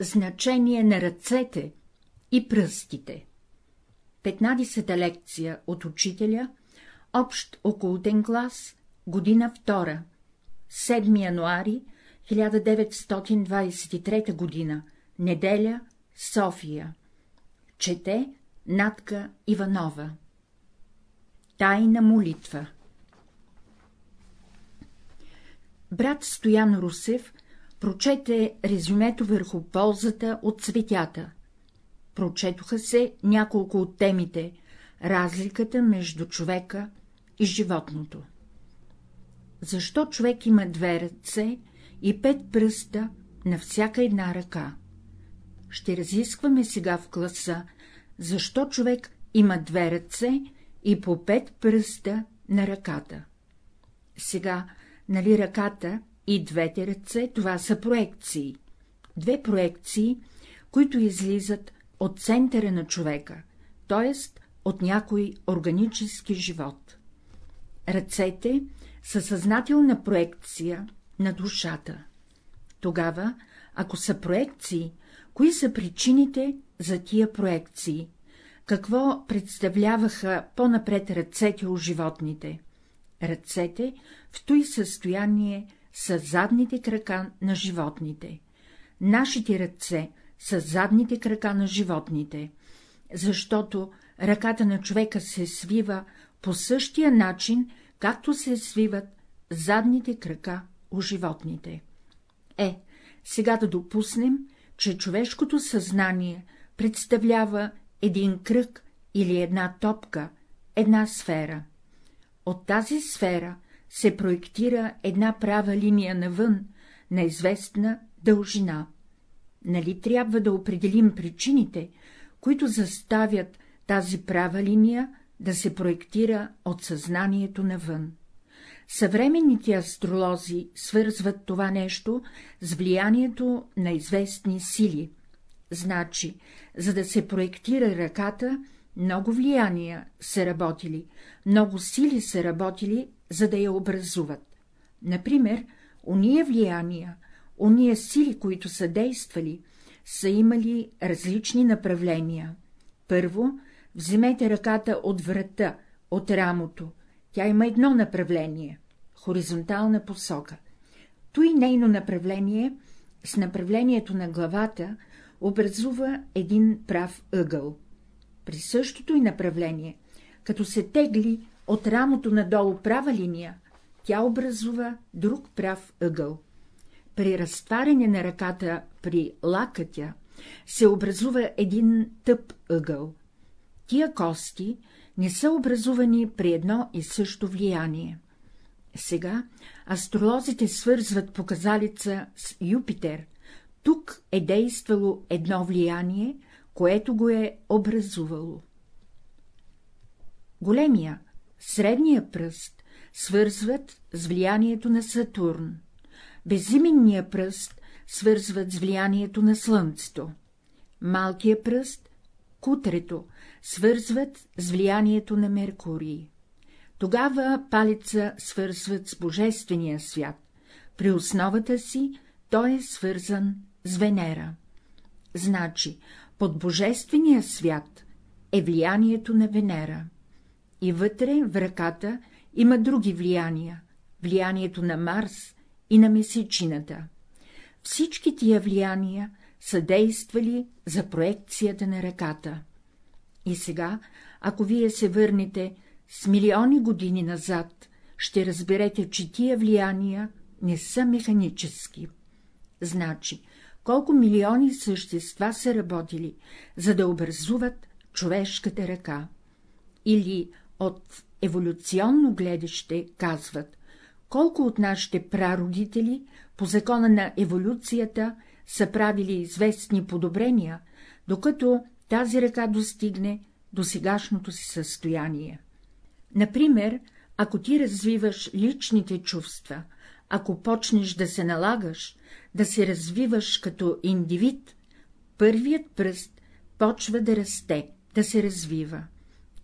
Значение на ръцете и пръстите 15-та лекция от учителя, общ околотен клас, година втора, 7 януари 1923 година, неделя, София. Чете Натка Иванова. Тайна молитва Брат Стоян Русев прочете резюмето върху ползата от цветята. Прочетоха се няколко от темите — разликата между човека и животното. Защо човек има две ръце и пет пръста на всяка една ръка? Ще разискваме сега в класа, защо човек има две ръце и по пет пръста на ръката. Сега, нали ръката и двете ръце, това са проекции. Две проекции, които излизат от центъра на човека, т.е. от някой органически живот. Ръцете са съзнателна проекция на душата. Тогава, ако са проекции, кои са причините за тия проекции? Какво представляваха по-напред ръцете у животните? Ръцете в той състояние са задните крака на животните. Нашите ръце са задните крака на животните, защото ръката на човека се свива по същия начин, както се свиват задните крака у животните. Е, сега да допуснем, че човешкото съзнание представлява един кръг или една топка, една сфера. От тази сфера се проектира една права линия навън, на известна дължина. Нали трябва да определим причините, които заставят тази права линия да се проектира от съзнанието навън? Съвременните астролози свързват това нещо с влиянието на известни сили. Значи, за да се проектира ръката, много влияния са работили, много сили са работили, за да я образуват. Например, уния влияния, уния сили, които са действали, са имали различни направления. Първо, вземете ръката от врата, от рамото, тя има едно направление — хоризонтална посока. Той нейно направление с направлението на главата образува един прав ъгъл. При същото и направление, като се тегли от рамото надолу права линия, тя образува друг прав ъгъл. При разтваряне на ръката при лакътя се образува един тъп ъгъл. Тия кости не са образувани при едно и също влияние. Сега астролозите свързват показалица с Юпитер, тук е действало едно влияние, което го е образувало. Големия, средния пръст свързват с влиянието на Сатурн, безименния пръст свързват с влиянието на Слънцето, малкия пръст, кутрето, свързват с влиянието на Меркурий. Тогава палеца свързват с Божествения свят, при основата си той е свързан с Венера. Значи, под Божествения свят е влиянието на Венера. И вътре, в ръката, има други влияния — влиянието на Марс и на месечината. Всички тия влияния са действали за проекцията на ръката. И сега, ако вие се върнете с милиони години назад, ще разберете, че тия влияния не са механически. Значи, колко милиони същества са работили, за да образуват човешката ръка. Или от еволюционно гледаще казват, колко от нашите прародители по закона на еволюцията са правили известни подобрения, докато тази ръка достигне до сегашното си състояние. Например, ако ти развиваш личните чувства, ако почнеш да се налагаш, да се развиваш като индивид, първият пръст почва да расте, да се развива.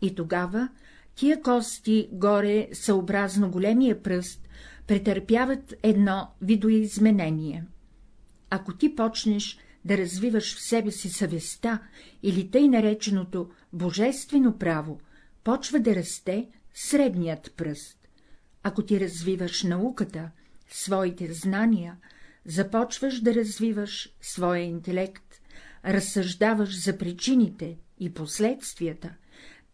И тогава тия кости горе, съобразно големия пръст, претърпяват едно видоизменение. Ако ти почнеш да развиваш в себе си съвестта или тъй нареченото божествено право, почва да расте средният пръст. Ако ти развиваш науката, своите знания, започваш да развиваш своя интелект, разсъждаваш за причините и последствията,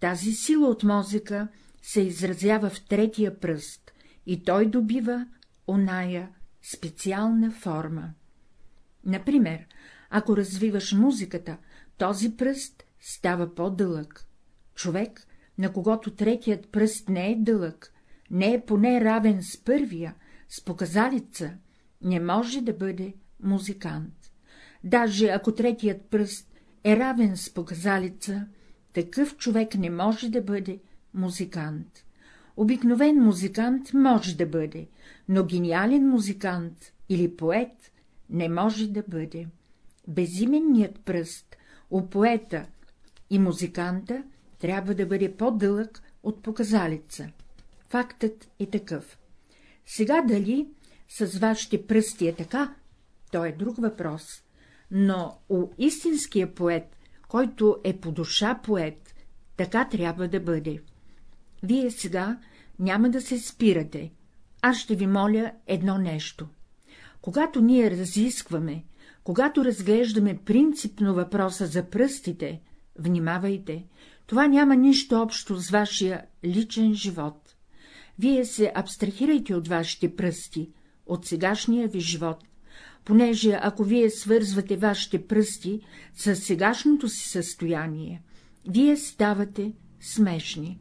тази сила от мозъка се изразява в третия пръст и той добива оная специална форма. Например, ако развиваш музиката, този пръст става по-дълъг. Човек, на когото третият пръст не е дълъг, не е поне равен с първия, с показалица, не може да бъде музикант. Даже ако третият пръст е равен с показалица, такъв човек не може да бъде музикант. Обикновен музикант може да бъде, но гениален музикант или поет не може да бъде. Безименният пръст у поета и музиканта трябва да бъде по-дълъг от показалица. Фактът е такъв. Сега дали с вашите пръсти е така, то е друг въпрос, но у истинския поет, който е по душа поет, така трябва да бъде. Вие сега няма да се спирате. Аз ще ви моля едно нещо. Когато ние разискваме, когато разглеждаме принципно въпроса за пръстите, внимавайте, това няма нищо общо с вашия личен живот. Вие се абстрахирайте от вашите пръсти, от сегашния ви живот, понеже ако вие свързвате вашите пръсти с сегашното си състояние, вие ставате смешни.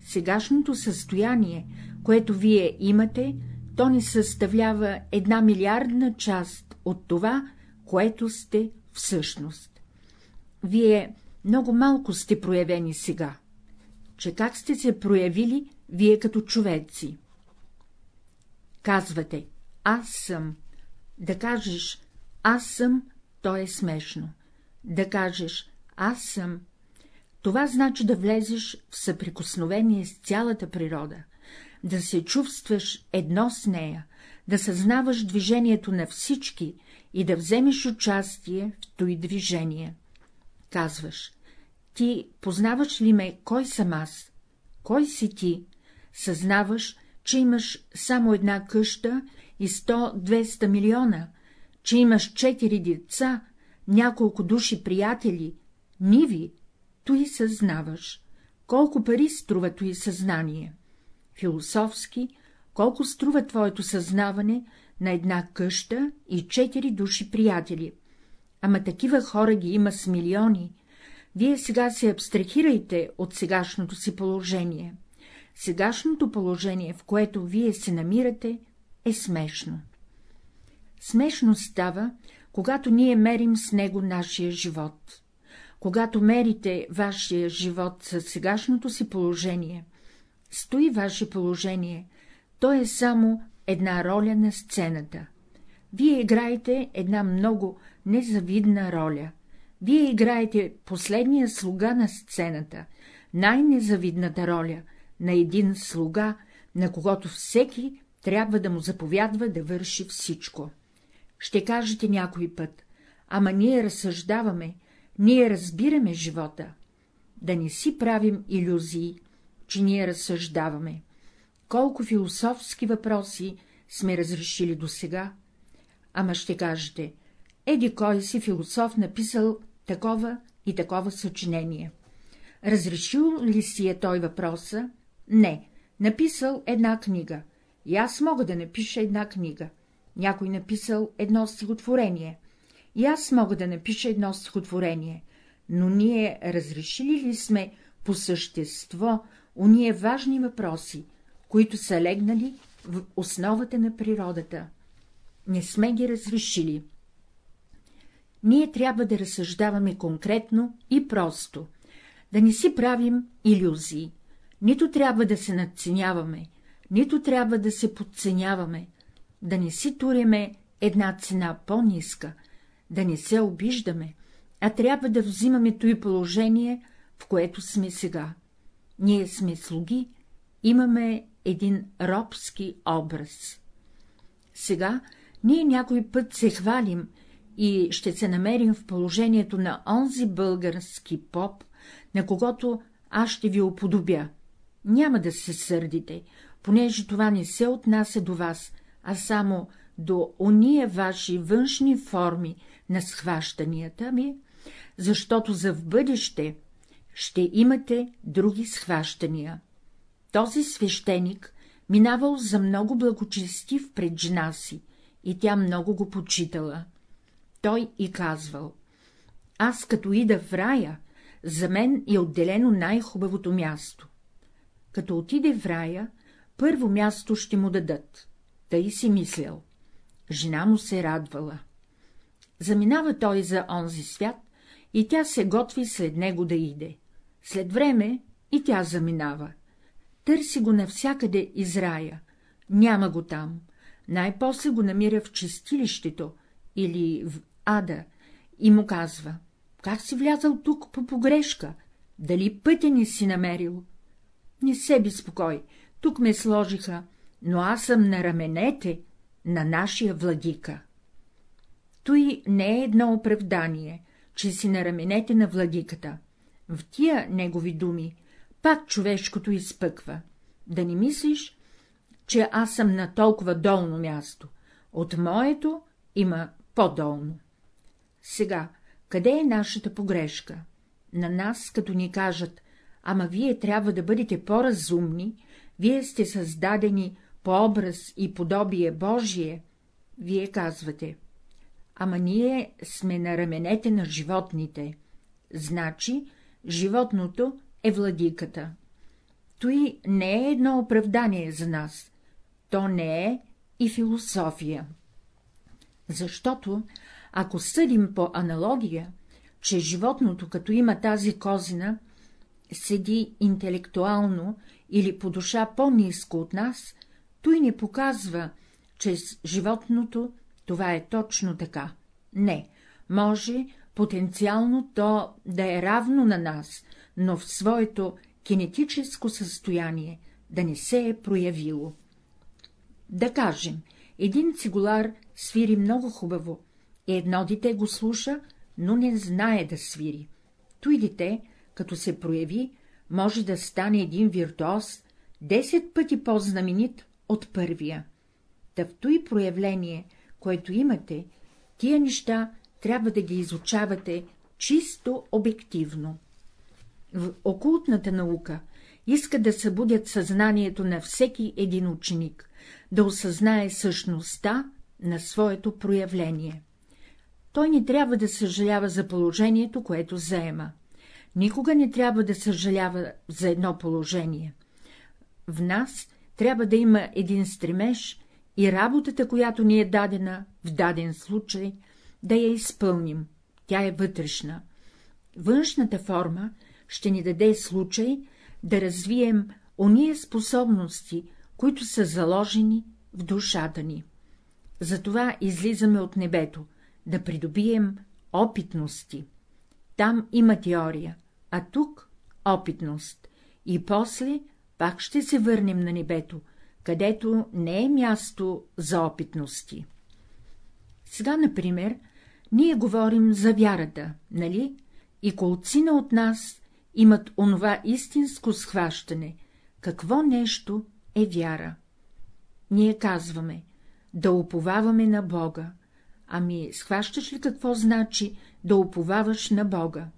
Сегашното състояние, което вие имате, то ни съставлява една милиардна част от това, което сте всъщност. Вие много малко сте проявени сега. Че как сте се проявили вие като човеци? Казвате, аз съм. Да кажеш, аз съм, то е смешно. Да кажеш, аз съм, това значи да влезеш в съприкосновение с цялата природа, да се чувстваш едно с нея, да съзнаваш движението на всички и да вземеш участие в той движение. Казваш, ти познаваш ли ме, кой съм аз? Кой си ти? Съзнаваш, че имаш само една къща и 100-200 милиона, че имаш четири деца, няколко души приятели, ниви, той съзнаваш. Колко пари струва той съзнание? Философски, колко струва твоето съзнаване на една къща и четири души приятели? Ама такива хора ги има с милиони. Вие сега се абстрахирайте от сегашното си положение. Сегашното положение, в което вие се намирате, е смешно. Смешно става, когато ние мерим с него нашия живот. Когато мерите вашия живот със сегашното си положение, стои ваше положение, то е само една роля на сцената. Вие играете една много незавидна роля. Вие играете последния слуга на сцената, най-незавидната роля на един слуга, на когото всеки трябва да му заповядва да върши всичко. Ще кажете някой път, ама ние разсъждаваме, ние разбираме живота. Да не си правим иллюзии, че ние разсъждаваме. Колко философски въпроси сме разрешили досега? Ама ще кажете, еди кой си философ написал такова и такова съчинение. Разрешил ли си е той въпроса? Не, написал една книга. И аз мога да напиша една книга. Някой написал едно стихотворение. И аз мога да напиша едно стихотворение, но ние разрешили ли сме по същество уния важни въпроси, които са легнали в основата на природата? Не сме ги разрешили. Ние трябва да разсъждаваме конкретно и просто, да не си правим иллюзии, нито трябва да се надценяваме, нито трябва да се подценяваме, да не си туреме една цена по-ниска, да не се обиждаме, а трябва да взимаме той положение, в което сме сега. Ние сме слуги, имаме един робски образ. Сега ние някой път се хвалим и ще се намерим в положението на онзи български поп, на когото аз ще ви уподобя. Няма да се сърдите, понеже това не се отнася до вас, а само до ония ваши външни форми на схващанията ми, защото за в бъдеще ще имате други схващания. Този свещеник минавал за много благочестив пред жена си и тя много го почитала. Той и казвал — аз като ида в рая, за мен е отделено най-хубавото място. Като отиде в рая, първо място ще му дадат. Тъй си мислял. Жена му се радвала. Заминава той за онзи свят и тя се готви след него да иде. След време и тя заминава. Търси го навсякъде из рая. Няма го там. Най-после го намира в чистилището или в ада и му казва — как си влязал тук по погрешка? Дали пътя не си намерил? Не се безпокой, тук ме сложиха, но аз съм на раменете на нашия владика. Той не е едно оправдание, че си на раменете на владиката. В тия негови думи пак човешкото изпъква. Да не мислиш, че аз съм на толкова долно място. От моето има по-долно. Сега, къде е нашата погрешка? На нас, като ни кажат, ама вие трябва да бъдете по-разумни, вие сте създадени по образ и подобие Божие, вие казвате, ама ние сме на раменете на животните, значи животното е владиката. Той не е едно оправдание за нас, то не е и философия. Защото, ако съдим по аналогия, че животното, като има тази козина, седи интелектуално или по душа по-низко от нас, той не показва, че с животното това е точно така. Не, може потенциално то да е равно на нас, но в своето кинетическо състояние да не се е проявило. Да кажем, един цигулар свири много хубаво, и едно дете го слуша, но не знае да свири. Той дете, като се прояви, може да стане един виртуоз, 10 пъти по-знаменит от първия. Та в той проявление, което имате, тия неща трябва да ги изучавате чисто обективно. В окултната наука иска да събудят съзнанието на всеки един ученик, да осъзнае същността на своето проявление. Той не трябва да съжалява за положението, което заема. Никога не трябва да съжалява за едно положение. В нас трябва да има един стремеж и работата, която ни е дадена в даден случай, да я изпълним, тя е вътрешна. Външната форма ще ни даде случай да развием ония способности, които са заложени в душата ни. Затова излизаме от небето, да придобием опитности. Там има теория, а тук — опитност, и после пак ще се върнем на небето, където не е място за опитности. Сега, например, ние говорим за вярата, нали, и колцина от нас имат онова истинско схващане, какво нещо е вяра. Ние казваме, да уповаваме на Бога. Ами, схващаш ли какво значи да уповаваш на Бога?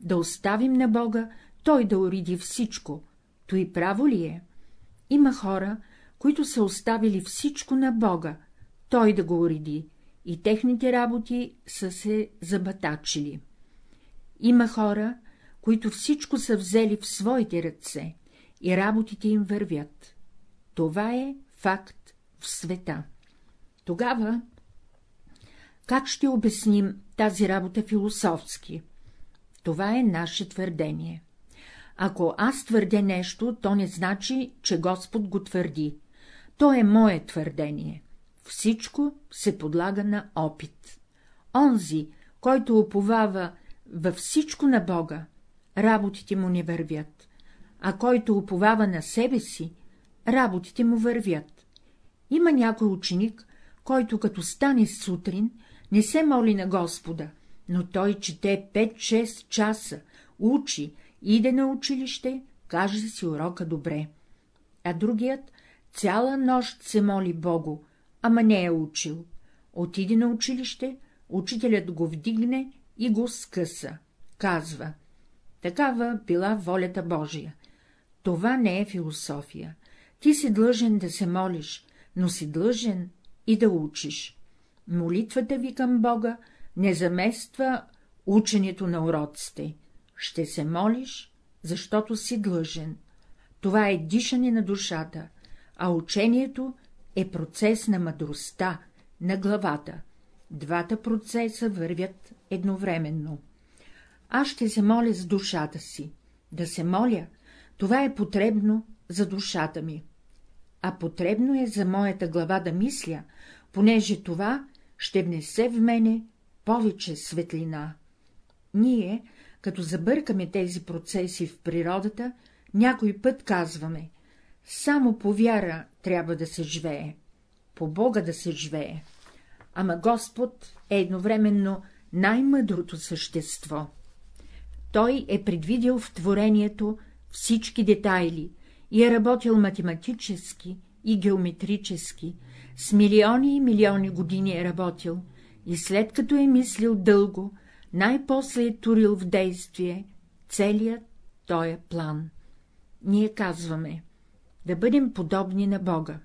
Да оставим на Бога, Той да уреди всичко. Той право ли е? Има хора, които са оставили всичко на Бога, Той да го уреди, и техните работи са се забатачили. Има хора, които всичко са взели в своите ръце и работите им вървят. Това е факт в света. Тогава как ще обясним тази работа философски? Това е наше твърдение. Ако аз твърдя нещо, то не значи, че Господ го твърди. То е мое твърдение. Всичко се подлага на опит. Онзи, който оповава във всичко на Бога, работите му не вървят, а който уповава на себе си, работите му вървят. Има някой ученик, който като стане сутрин, не се моли на Господа, но той чете 5-6 часа, учи, иде на училище, каже си урока добре. А другият цяла нощ се моли Богу, ама не е учил. Отиде на училище, учителят го вдигне и го скъса. Казва, такава била волята Божия. Това не е философия. Ти си длъжен да се молиш, но си длъжен и да учиш. Молитвата ви към Бога не замества ученето на уроците. Ще се молиш, защото си длъжен. Това е дишане на душата, а учението е процес на мъдростта, на главата. Двата процеса вървят едновременно. Аз ще се моля с душата си. Да се моля, това е потребно за душата ми. А потребно е за моята глава да мисля, понеже това ще внесе в мене повече светлина. Ние, като забъркаме тези процеси в природата, някой път казваме — само по вяра трябва да се живее, по Бога да се живее. Ама Господ е едновременно най-мъдрото същество. Той е предвидил в творението всички детайли и е работил математически и геометрически, с милиони и милиони години е работил, и след като е мислил дълго, най-после е турил в действие целият тоя план. Ние казваме да бъдем подобни на Бога.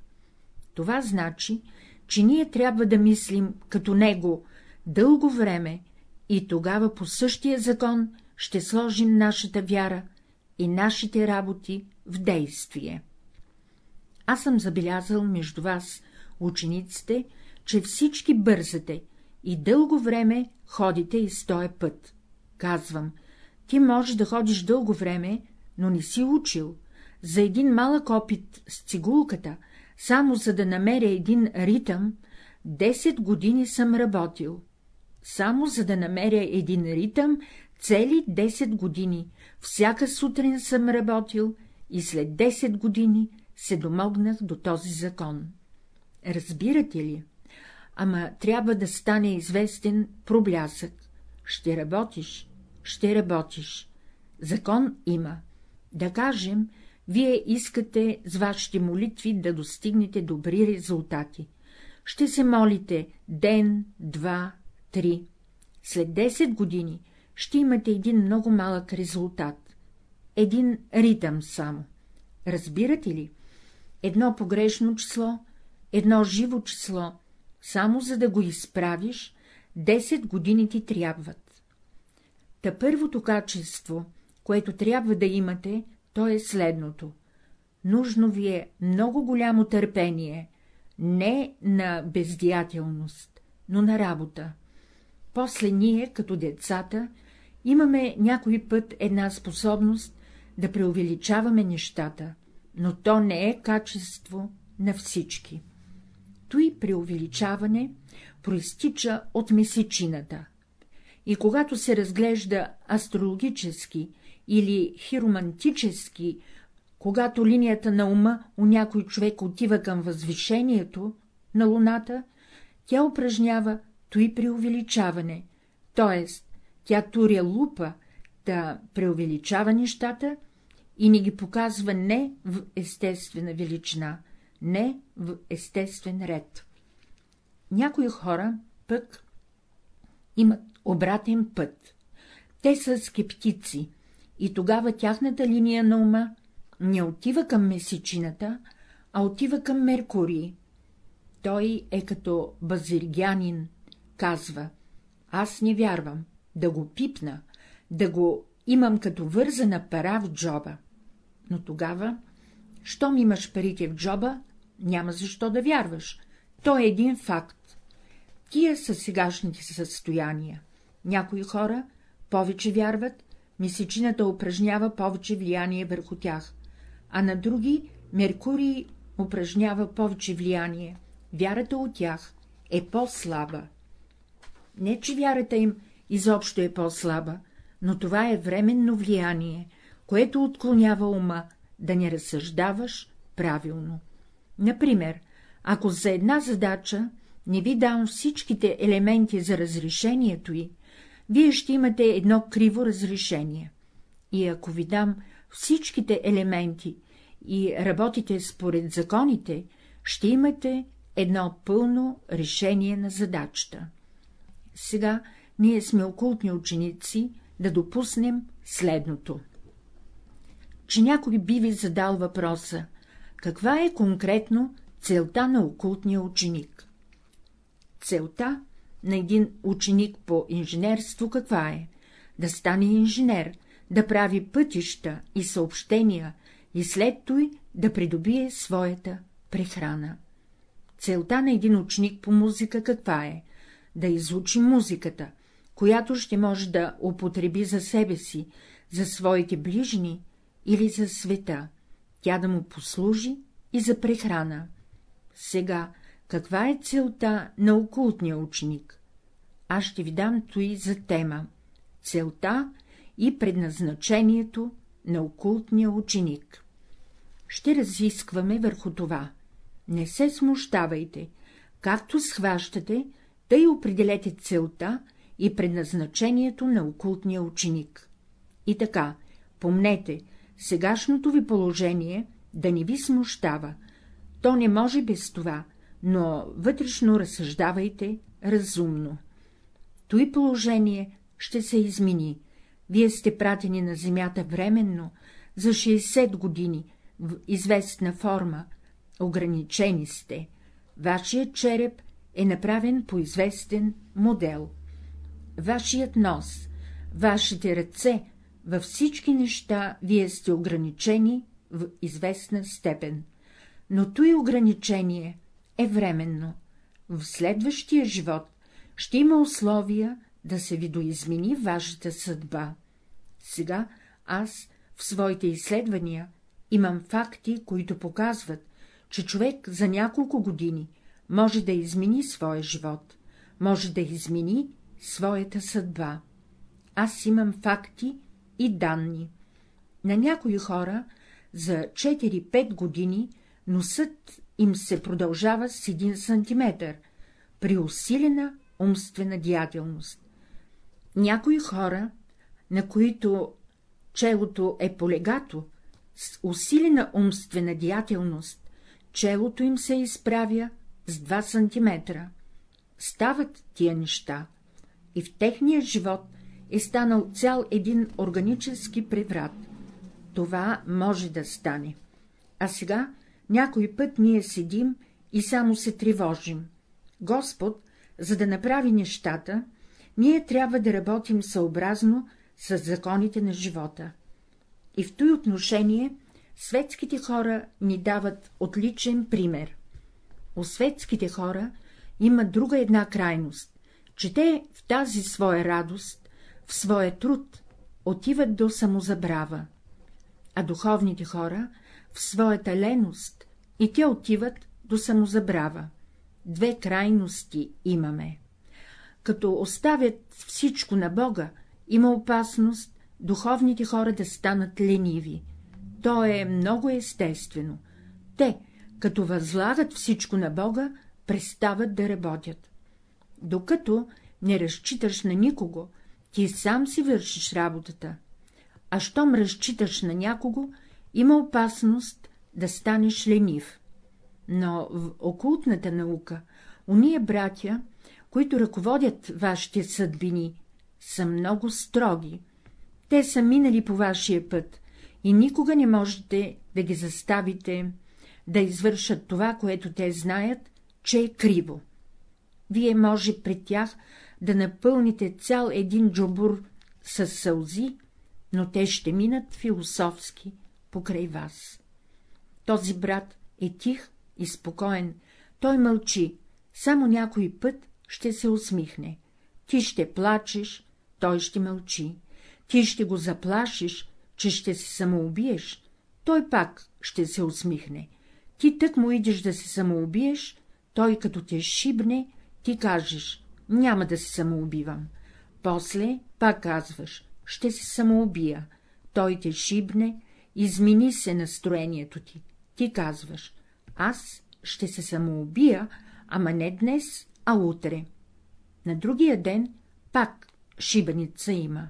Това значи, че ние трябва да мислим като Него дълго време и тогава по същия закон ще сложим нашата вяра и нашите работи в действие. Аз съм забелязал между вас, учениците, че всички бързате и дълго време ходите и стоя път. Казвам, ти можеш да ходиш дълго време, но не си учил. За един малък опит с цигулката, само за да намеря един ритъм, 10 години съм работил. Само за да намеря един ритъм, цели 10 години, всяка сутрин съм работил и след 10 години се домогнах до този закон. Разбирате ли? Ама трябва да стане известен проблясък. Ще работиш, ще работиш. Закон има. Да кажем, вие искате с вашите молитви да достигнете добри резултати. Ще се молите ден, два, три. След 10 години ще имате един много малък резултат. Един ритъм само. Разбирате ли? Едно погрешно число, едно живо число, само за да го изправиш, 10 години ти трябват. Та първото качество, което трябва да имате, то е следното. Нужно ви е много голямо търпение, не на бездеятелност, но на работа. После ние, като децата, имаме някой път една способност да преувеличаваме нещата, но то не е качество на всички. Той преувеличаване проистича от месечината. И когато се разглежда астрологически или хиромантически, когато линията на ума у някой човек отива към възвишението на луната, тя упражнява той преувеличаване, т.е. тя туря лупа, да преувеличава нещата и ни ги показва не в естествена величина, не в естествен ред. Някои хора пък имат обратен път. Те са скептици и тогава тяхната линия на ума не отива към месечината, а отива към Меркурий. Той е като базиргянин, казва, аз не вярвам, да го пипна, да го имам като вързана пара в джоба. Но тогава, щом имаш парите в джоба, няма защо да вярваш. То е един факт. Тия са сегашните състояния. Някои хора повече вярват, месечината упражнява повече влияние върху тях, а на други Меркурий упражнява повече влияние, вярата от тях е по-слаба. Не, че вярата им изобщо е по-слаба, но това е временно влияние, което отклонява ума да не разсъждаваш правилно. Например, ако за една задача не ви дам всичките елементи за разрешението й, вие ще имате едно криво разрешение. И ако ви дам всичките елементи и работите според законите, ще имате едно пълно решение на задачата. Сега ние сме окултни ученици да допуснем следното. Че някой би ви задал въпроса, каква е конкретно целта на окултния ученик? Целта на един ученик по инженерство каква е? Да стане инженер, да прави пътища и съобщения и след той да придобие своята прехрана. Целта на един ученик по музика каква е? Да изучи музиката, която ще може да употреби за себе си, за своите ближни или за света, тя да му послужи и за прехрана. Сега, каква е целта на окултния ученик? Аз ще ви дам той за тема — целта и предназначението на окултния ученик. Ще разискваме върху това. Не се смущавайте, както схващате, тъй определете целта и предназначението на окултния ученик. И така, помнете, сегашното ви положение да не ви смущава, то не може без това, но вътрешно разсъждавайте разумно. Той положение ще се измени, вие сте пратени на земята временно, за 60 години, в известна форма, ограничени сте, вашият череп е направен по известен модел. Вашият нос, вашите ръце, във всички неща вие сте ограничени в известна степен, но той ограничение е временно. В следващия живот ще има условия да се видоизмени вашата съдба. Сега аз в своите изследвания имам факти, които показват, че човек за няколко години може да измени своя живот, може да измени своята съдба. Аз имам факти и данни. На някои хора за 4-5 години носът им се продължава с 1 сантиметър, при усилена умствена деятелност. Някои хора, на които челото е полегато, с усилена умствена деятелност, челото им се изправя с 2 сантиметра. Стават тия неща и в техния живот е станал цял един органически преврат. Това може да стане. А сега някой път ние седим и само се тревожим. Господ, за да направи нещата, ние трябва да работим съобразно с законите на живота. И в той отношение светските хора ни дават отличен пример. У светските хора има друга една крайност, че те в тази своя радост, в своя труд отиват до самозабрава, а духовните хора в своята леност и те отиват до самозабрава. Две крайности имаме. Като оставят всичко на Бога, има опасност духовните хора да станат лениви. То е много естествено. Те, като възлагат всичко на Бога, престават да работят. Докато не разчиташ на никого, ти сам си вършиш работата, а щом разчиташ на някого, има опасност да станеш ленив. Но в окултната наука, уния братя, които ръководят вашите съдбини, са много строги. Те са минали по вашия път и никога не можете да ги заставите да извършат това, което те знаят, че е криво. Вие може пред тях да напълните цял един джобур с сълзи, но те ще минат философски покрай вас. Този брат е тих и спокоен, той мълчи, само някой път ще се усмихне. Ти ще плачеш, той ще мълчи. Ти ще го заплашиш, че ще се самоубиеш, той пак ще се усмихне. Ти тък му идеш да се самоубиеш, той като те шибне, ти кажеш, няма да се самоубивам. После пак казваш, ще се самоубия. Той те шибне, измени се настроението ти. Ти казваш, аз ще се самоубия, ама не днес, а утре. На другия ден пак шибаница има.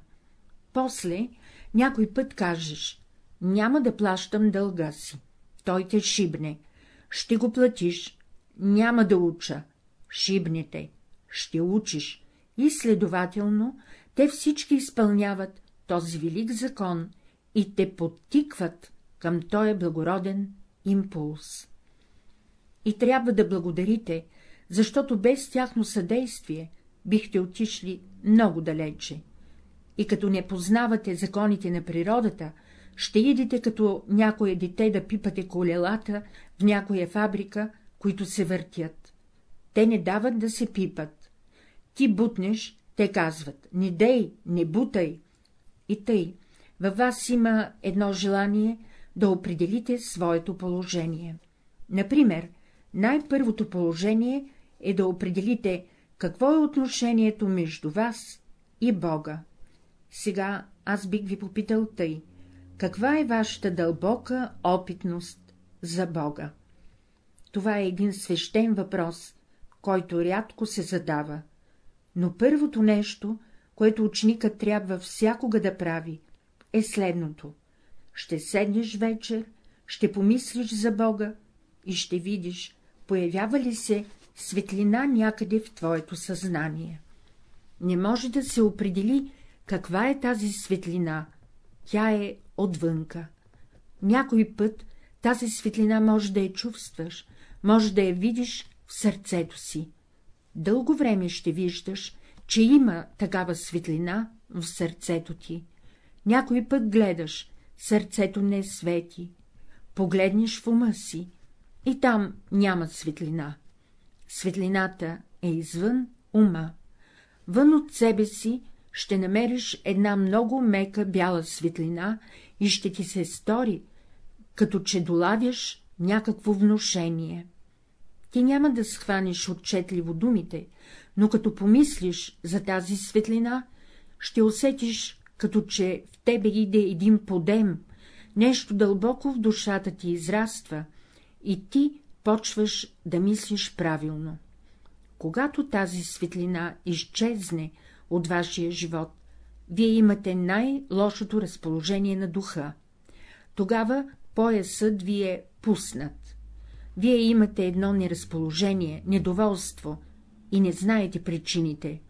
После някой път кажеш, няма да плащам дълга си. Той те шибне. Ще го платиш. Няма да уча. Шибнете. Ще учиш. И следователно, те всички изпълняват този велик закон и те подтикват към този благороден импулс. И трябва да благодарите, защото без тяхно съдействие бихте отишли много далече. И като не познавате законите на природата, ще идете като някое дете да пипате колелата в някоя фабрика, които се въртят. Те не дават да се пипат. Ти бутнеш, те казват — не дей, не бутай. И тъй, във вас има едно желание да определите своето положение. Например, най-първото положение е да определите какво е отношението между вас и Бога. Сега аз бих ви попитал тъй, каква е вашата дълбока опитност за Бога? Това е един свещен въпрос, който рядко се задава. Но първото нещо, което ученикът трябва всякога да прави, е следното. Ще седнеш вечер, ще помислиш за Бога и ще видиш, появява ли се светлина някъде в твоето съзнание. Не може да се определи каква е тази светлина, тя е отвънка. Някой път тази светлина може да я чувстваш, може да я видиш в сърцето си. Дълго време ще виждаш, че има такава светлина в сърцето ти. Някой път гледаш, сърцето не свети, погледнеш в ума си, и там няма светлина. Светлината е извън ума. Вън от себе си ще намериш една много мека бяла светлина и ще ти се стори, като че долавяш някакво внушение. Ти няма да схванеш отчетливо думите, но като помислиш за тази светлина, ще усетиш, като че в тебе иде един подем, нещо дълбоко в душата ти израства, и ти почваш да мислиш правилно. Когато тази светлина изчезне от вашия живот, вие имате най-лошото разположение на духа. Тогава поясът ви е пуснат. Вие имате едно неразположение, недоволство и не знаете причините.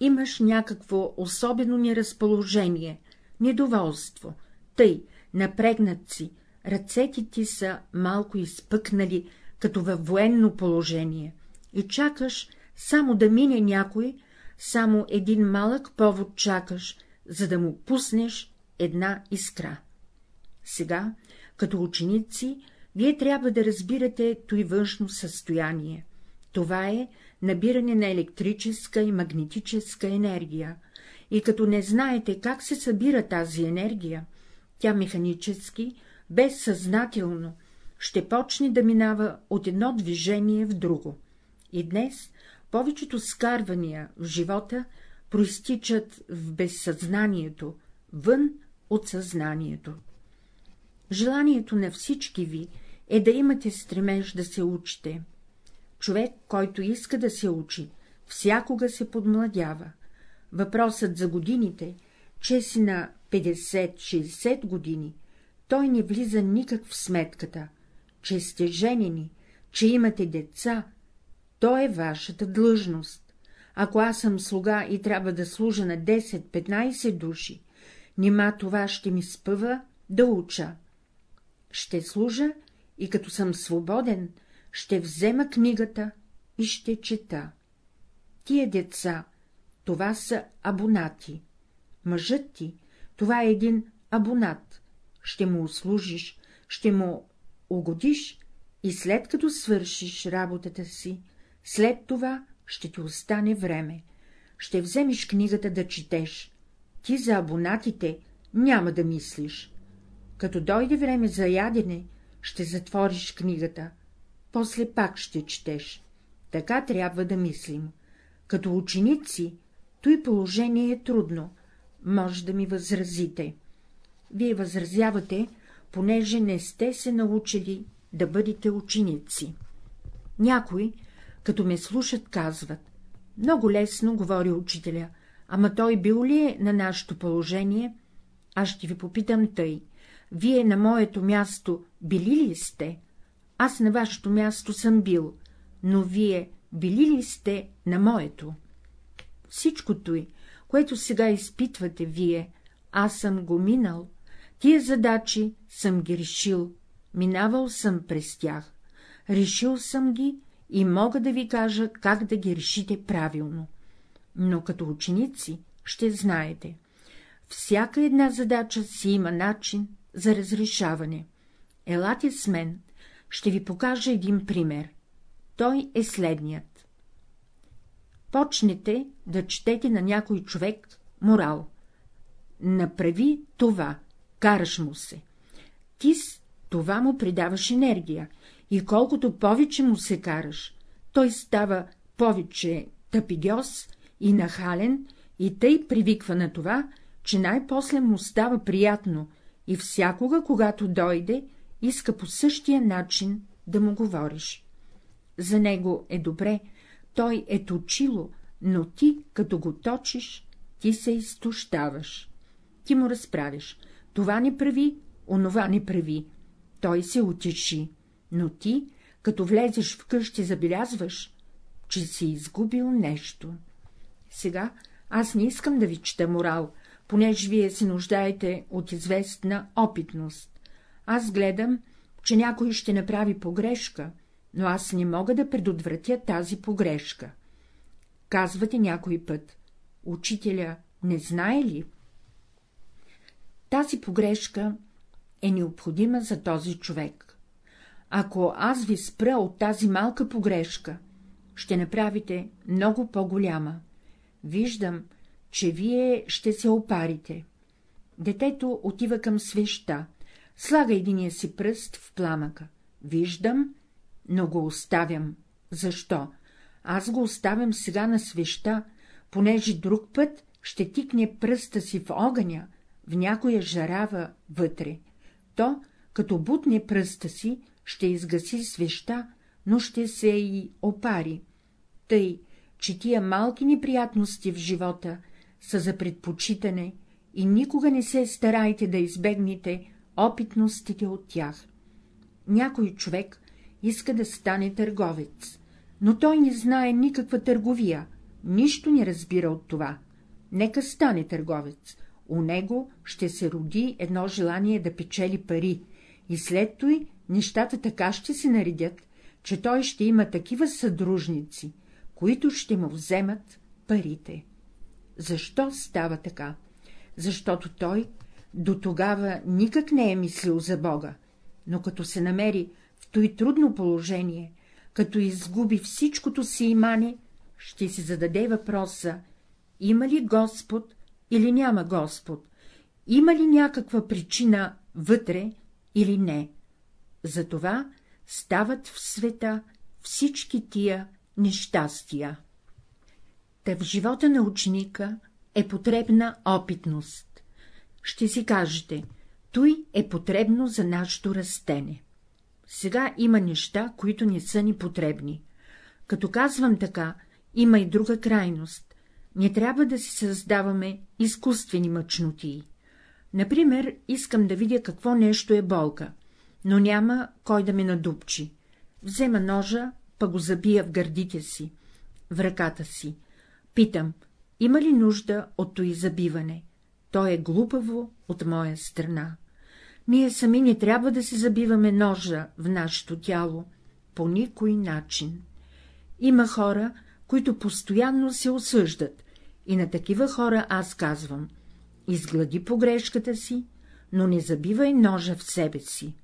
Имаш някакво особено неразположение, недоволство, тъй, напрегнат си, ръцете ти са малко изпъкнали, като във военно положение, и чакаш само да мине някой, само един малък повод чакаш, за да му пуснеш една искра. Сега, като ученици, вие трябва да разбирате той външно състояние. Това е набиране на електрическа и магнетическа енергия, и като не знаете как се събира тази енергия, тя механически, безсъзнателно, ще почне да минава от едно движение в друго. И днес повечето скарвания в живота проистичат в безсъзнанието, вън от съзнанието. Желанието на всички ви е да имате стремеж да се учите. Човек, който иска да се учи, всякога се подмладява. Въпросът за годините, че си на 50-60 години, той не влиза никак в сметката, че сте женени, че имате деца, то е вашата длъжност. Ако аз съм слуга и трябва да служа на 10-15 души, нима това ще ми спъва да уча. Ще служа и като съм свободен, ще взема книгата и ще чета. Тия деца, това са абонати. Мъжът ти, това е един абонат. Ще му услужиш, ще му угодиш и след като свършиш работата си, след това ще ти остане време. Ще вземеш книгата да четеш. Ти за абонатите няма да мислиш. Като дойде време за ядене, ще затвориш книгата, после пак ще четеш. Така трябва да мислим. Като ученици, той положение е трудно, може да ми възразите. Вие възразявате, понеже не сте се научили да бъдете ученици. Някой като ме слушат, казват — много лесно, говори учителя, ама той бил ли е на нашето положение? Аз ще ви попитам тъй. Вие на моето място били ли сте? Аз на вашето място съм бил, но вие били ли сте на моето? Всичкото и, което сега изпитвате вие, аз съм го минал, тия задачи съм ги решил, минавал съм през тях, решил съм ги и мога да ви кажа как да ги решите правилно. Но като ученици ще знаете, всяка една задача си има начин за разрешаване. Елате с мен, ще ви покажа един пример. Той е следният. Почнете да четете на някой човек морал. Направи това, караш му се. Ти с това му придаваш енергия, и колкото повече му се караш, той става повече тъпигьос и нахален, и тъй привиква на това, че най-после му става приятно и всякога, когато дойде, иска по същия начин да му говориш. За него е добре, той е точило, но ти, като го точиш, ти се изтощаваш. Ти му разправиш, това не прави, онова не прави. Той се утеши, но ти, като влезеш в къщи, забелязваш, че си изгубил нещо. Сега аз не искам да ви чета морал, понеже вие се нуждаете от известна опитност. Аз гледам, че някой ще направи погрешка, но аз не мога да предотвратя тази погрешка. Казвате някой път, учителя не знае ли? Тази погрешка е необходима за този човек. Ако аз ви спра от тази малка погрешка, ще направите много по-голяма. Виждам, че вие ще се опарите. Детето отива към свеща, слага единия си пръст в пламъка. Виждам, но го оставям. Защо? Аз го оставям сега на свеща, понеже друг път ще тикне пръста си в огъня, в някоя жарава вътре. То, като бутне пръста си, ще изгаси свеща, но ще се и опари. Тъй, че тия малки неприятности в живота са за предпочитане и никога не се старайте да избегнете опитностите от тях. Някой човек иска да стане търговец, но той не знае никаква търговия, нищо не разбира от това. Нека стане търговец, у него ще се роди едно желание да печели пари, и след той нещата така ще се наредят, че той ще има такива съдружници, които ще му вземат парите. Защо става така? Защото той до тогава никак не е мислил за Бога, но като се намери в той трудно положение, като изгуби всичкото си имане, ще си зададе въпроса, има ли Господ или няма Господ, има ли някаква причина вътре или не. Затова стават в света всички тия нещастия. Та в живота на ученика е потребна опитност. Ще си кажете, той е потребно за нашето растене. Сега има неща, които не са ни потребни. Като казвам така, има и друга крайност. Не трябва да си създаваме изкуствени мъчноти. Например, искам да видя какво нещо е болка, но няма кой да ме надупчи. Взема ножа, па го забия в гърдите си, в ръката си. Питам, има ли нужда от той забиване? То е глупаво от моя страна. Ние сами не трябва да се забиваме ножа в нашето тяло, по никой начин. Има хора, които постоянно се осъждат, и на такива хора аз казвам — изглади погрешката си, но не забивай ножа в себе си.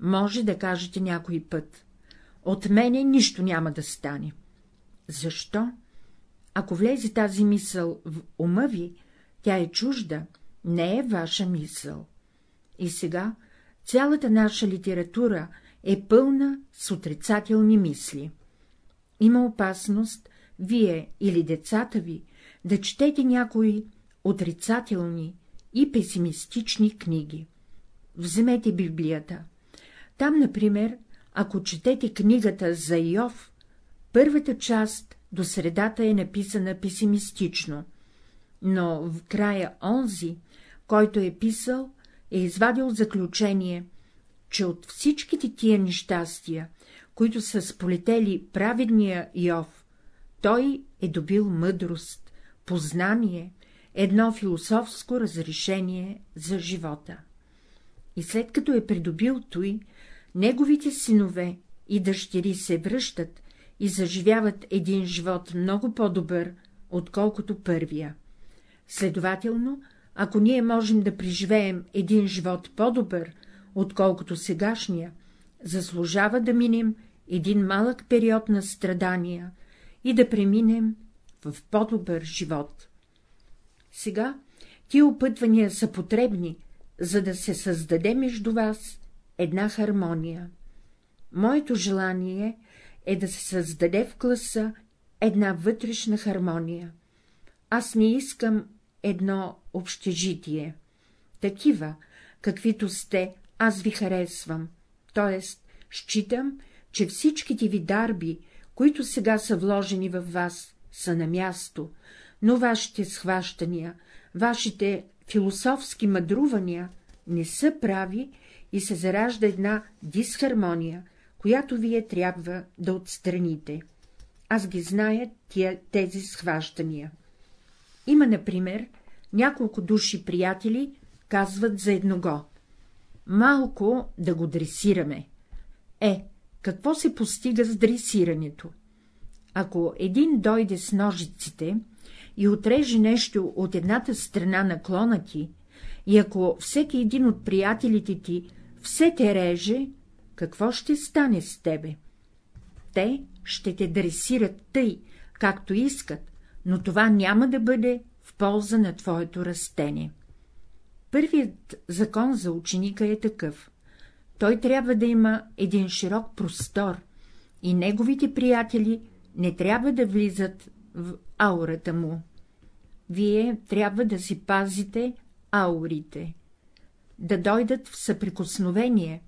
Може да кажете някой път — от мене нищо няма да стане. Защо? Ако влезе тази мисъл в ума ви, тя е чужда, не е ваша мисъл. И сега цялата наша литература е пълна с отрицателни мисли. Има опасност вие или децата ви да четете някои отрицателни и песимистични книги. Вземете Библията. Там, например, ако четете книгата за Йов, Първата част до средата е написана песимистично, но в края онзи, който е писал, е извадил заключение, че от всичките тия нещастия, които са сполетели праведния Йов, той е добил мъдрост, познание, едно философско разрешение за живота. И след като е придобил той, неговите синове и дъщери се връщат и заживяват един живот много по-добър, отколкото първия. Следователно, ако ние можем да преживеем един живот по-добър, отколкото сегашния, заслужава да минем един малък период на страдания и да преминем в по-добър живот. Сега тия опътвания са потребни, за да се създаде между вас една хармония. Моето желание е да се създаде в класа една вътрешна хармония. Аз не искам едно общежитие. Такива, каквито сте, аз ви харесвам, т.е. считам, че всичките ви дарби, които сега са вложени във вас, са на място, но вашите схващания, вашите философски мъдрувания не са прави и се заражда една дисхармония, която вие трябва да отстраните. Аз ги зная тия, тези схващания. Има, например, няколко души приятели казват за едного. Малко да го дресираме. Е, какво се постига с дресирането? Ако един дойде с ножиците и отреже нещо от едната страна на клона ти, и ако всеки един от приятелите ти все те реже, какво ще стане с тебе? Те ще те дресират тъй, както искат, но това няма да бъде в полза на твоето растение. Първият закон за ученика е такъв. Той трябва да има един широк простор и неговите приятели не трябва да влизат в аурата му. Вие трябва да си пазите аурите, да дойдат в съприкосновение,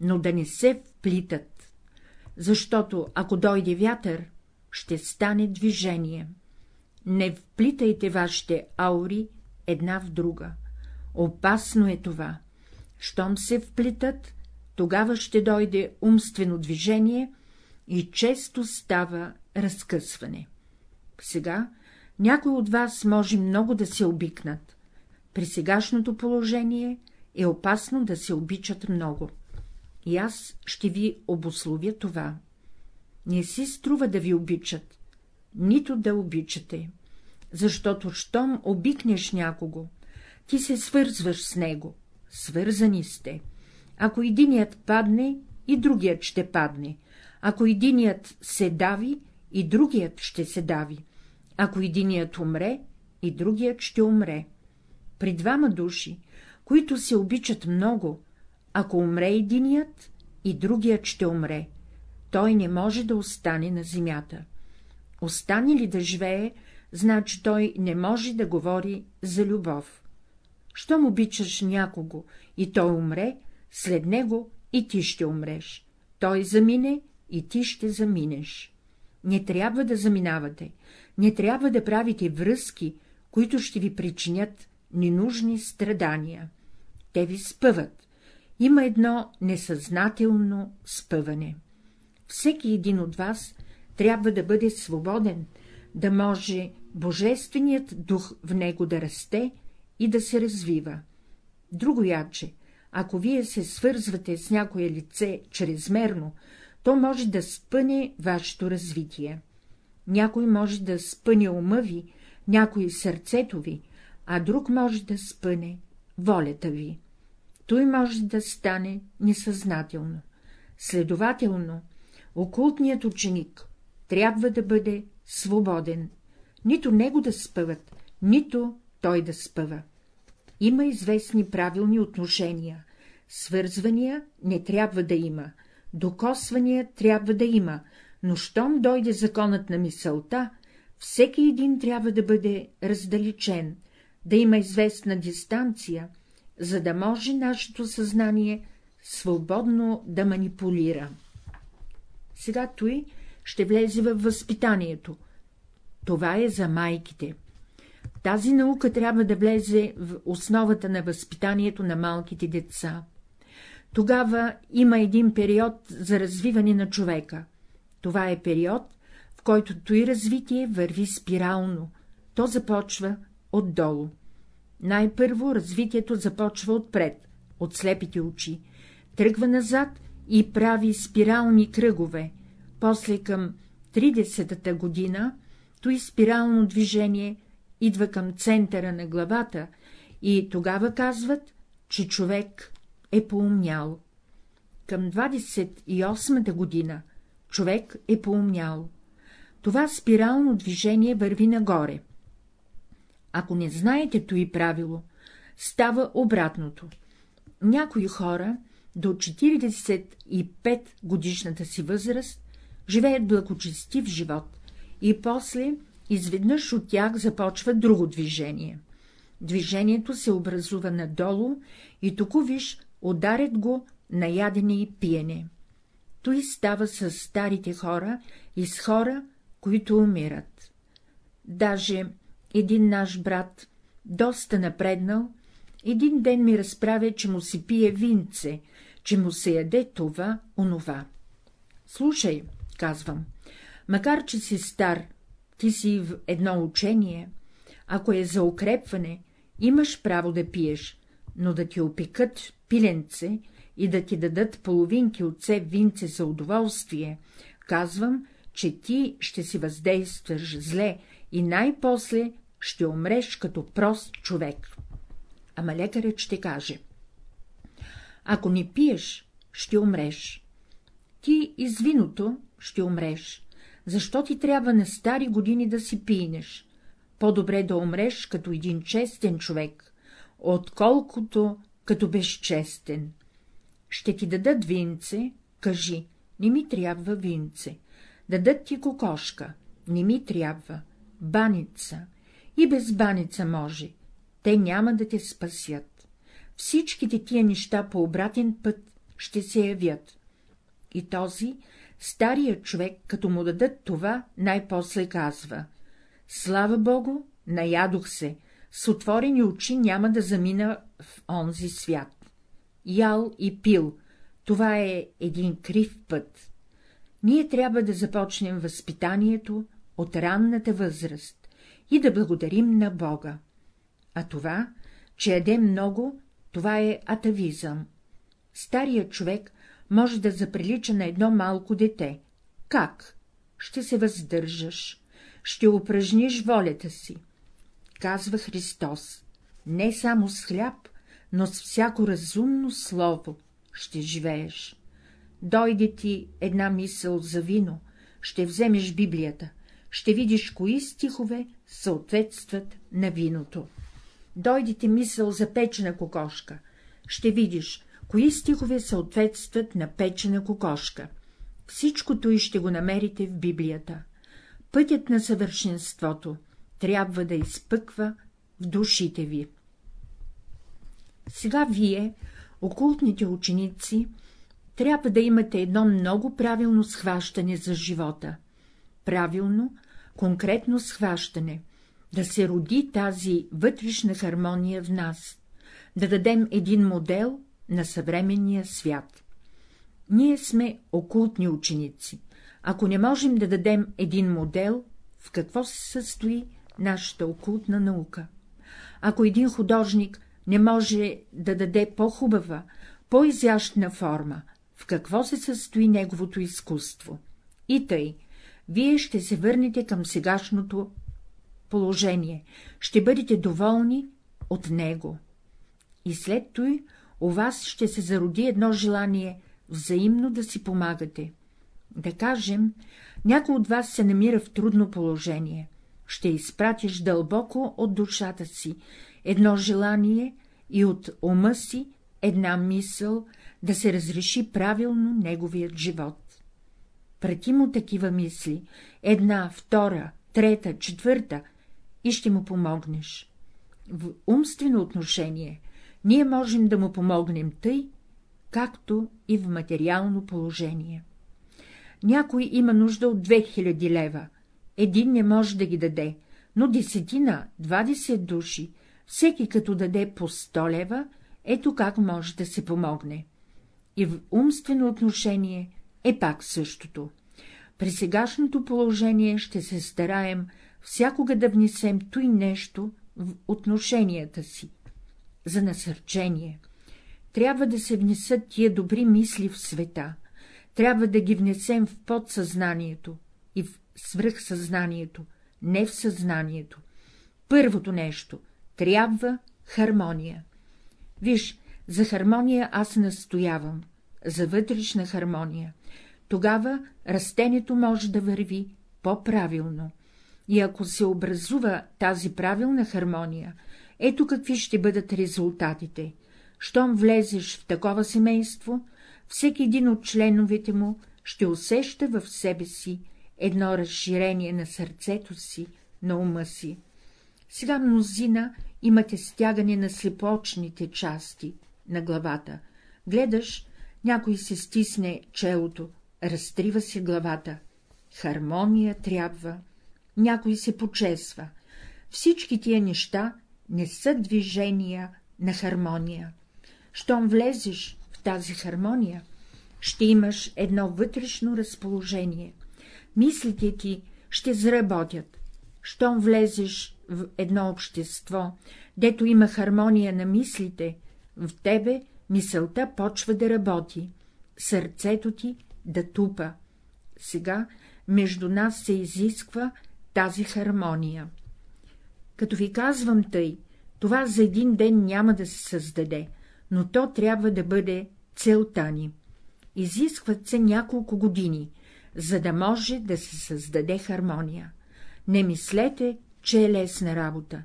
но да не се вплитат, защото ако дойде вятър, ще стане движение. Не вплитайте вашите аури една в друга. Опасно е това. Щом се вплитат, тогава ще дойде умствено движение и често става разкъсване. Сега някой от вас може много да се обикнат. При сегашното положение е опасно да се обичат много. И аз ще ви обословя това. Не си струва да ви обичат, нито да обичате, защото щом обикнеш някого, ти се свързваш с него, свързани сте. Ако единият падне, и другият ще падне, ако единият се дави, и другият ще се дави, ако единият умре, и другият ще умре. При двама души, които се обичат много, ако умре единият, и другият ще умре, той не може да остане на земята. Остане ли да живее, значи той не може да говори за любов. Щом обичаш някого и той умре, след него и ти ще умреш. Той замине и ти ще заминеш. Не трябва да заминавате, не трябва да правите връзки, които ще ви причинят ненужни страдания. Те ви спъват. Има едно несъзнателно спъване. Всеки един от вас трябва да бъде свободен, да може божественият дух в него да расте и да се развива. Друго яче, ако вие се свързвате с някое лице чрезмерно, то може да спъне вашето развитие. Някой може да спъне ума ви, някой сърцето ви, а друг може да спъне волята ви. Той може да стане несъзнателно. Следователно, окултният ученик трябва да бъде свободен, нито него да спъват, нито той да спъва. Има известни правилни отношения. Свързвания не трябва да има, докосвания трябва да има, но щом дойде законът на мисълта, всеки един трябва да бъде раздалечен, да има известна дистанция, за да може нашето съзнание свободно да манипулира. Сега той ще влезе в възпитанието. Това е за майките. Тази наука трябва да влезе в основата на възпитанието на малките деца. Тогава има един период за развиване на човека. Това е период, в който той развитие върви спирално, то започва отдолу. Най-първо развитието започва отпред, от слепите очи, тръгва назад и прави спирални кръгове, после към 30-та година, той спирално движение идва към центъра на главата и тогава казват, че човек е поумнял. Към 28-та година човек е поумнял. Това спирално движение върви нагоре. Ако не знаете той правило, става обратното. Някои хора до 45 годишната си възраст живеят благочестив живот и после изведнъж от тях започва друго движение. Движението се образува надолу и току виж ударят го на ядене и пиене. Той става с старите хора и с хора, които умират. Даже един наш брат, доста напреднал, един ден ми разправя, че му се пие винце, че му се яде това, онова. Слушай, казвам, макар че си стар, ти си в едно учение, ако е за укрепване, имаш право да пиеш, но да ти опекат пиленце и да ти дадат половинки от це винце за удоволствие, казвам, че ти ще си въздействаш зле и най-после ще умреш като прост човек. Ама лекарят ще каже. Ако не пиеш, ще умреш. Ти из виното ще умреш. Защо ти трябва на стари години да си пинеш? По-добре да умреш като един честен човек, отколкото като безчестен. Ще ти дадат винце, кажи, не ми трябва винце. Дадат ти кокошка, не ми трябва. Баница. И без баница може. Те няма да те спасят. Всичките тия неща по обратен път ще се явят. И този, старият човек, като му дадат това, най-после казва — Слава Богу, наядох се, с отворени очи няма да замина в онзи свят. Ял и пил, това е един крив път. Ние трябва да започнем възпитанието от ранната възраст и да благодарим на Бога. А това, че ядем много, това е атавизъм. Старият човек може да заприлича на едно малко дете. Как? Ще се въздържаш, ще упражниш волята си. Казва Христос, не само с хляб, но с всяко разумно слово ще живееш. Дойде ти една мисъл за вино, ще вземеш Библията, ще видиш, кои стихове съответстват на виното. Дойде ти мисъл за печена кокошка, ще видиш, кои стихове съответстват на печена кокошка. Всичкото и ще го намерите в Библията. Пътят на съвършенството трябва да изпъква в душите ви. Сега вие, окултните ученици, трябва да имате едно много правилно схващане за живота. Правилно, конкретно схващане, да се роди тази вътрешна хармония в нас, да дадем един модел на съвременния свят. Ние сме окултни ученици. Ако не можем да дадем един модел, в какво се състои нашата окултна наука? Ако един художник не може да даде по-хубава, по-изящна форма, в какво се състои неговото изкуство? И тъй, вие ще се върнете към сегашното положение, ще бъдете доволни от него. И след той у вас ще се зароди едно желание взаимно да си помагате. Да кажем, някой от вас се намира в трудно положение, ще изпратиш дълбоко от душата си едно желание и от ума си една мисъл да се разреши правилно неговият живот. Прати му такива мисли, една, втора, трета, четвърта, и ще му помогнеш. В умствено отношение ние можем да му помогнем тъй, както и в материално положение. Някой има нужда от 2000 лева, един не може да ги даде, но десетина, 20 души, всеки като даде по 100 лева, ето как може да се помогне. И в умствено отношение е пак същото. При сегашното положение ще се стараем всякога да внесем той нещо в отношенията си. За насърчение. Трябва да се внесат тия добри мисли в света, трябва да ги внесем в подсъзнанието и в свръхсъзнанието, не в съзнанието. Първото нещо — трябва хармония. Виж, за хармония аз настоявам, за вътрешна хармония. Тогава растението може да върви по-правилно. И ако се образува тази правилна хармония, ето какви ще бъдат резултатите. Щом влезеш в такова семейство, всеки един от членовете му ще усеща в себе си едно разширение на сърцето си, на ума си. Сега мнозина имате стягане на слепочните части на главата. Гледаш, някой се стисне челото, разтрива се главата. Хармония трябва. Някой се почесва. Всички тия неща не са движения на хармония. Щом влезеш в тази хармония, ще имаш едно вътрешно разположение. Мислите ти ще заработят. Щом влезеш в едно общество, дето има хармония на мислите, в тебе мисълта почва да работи, сърцето ти да тупа. Сега между нас се изисква тази хармония. Като ви казвам тъй, това за един ден няма да се създаде, но то трябва да бъде целта ни. Изискват се няколко години, за да може да се създаде хармония. Не мислете, че е лесна работа,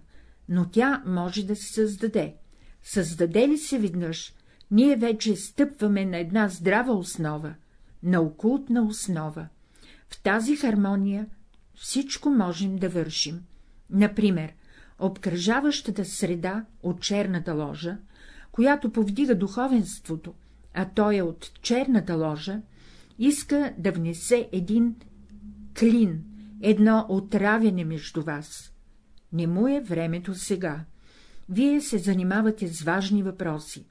но тя може да се създаде. Създаде ли се веднъж, ние вече стъпваме на една здрава основа, на окултна основа. В тази хармония всичко можем да вършим. Например, обкръжаващата среда от черната ложа, която повдига духовенството, а той е от черната ложа, иска да внесе един клин, едно отравяне между вас. Не му е времето сега. Вие се занимавате с важни въпроси.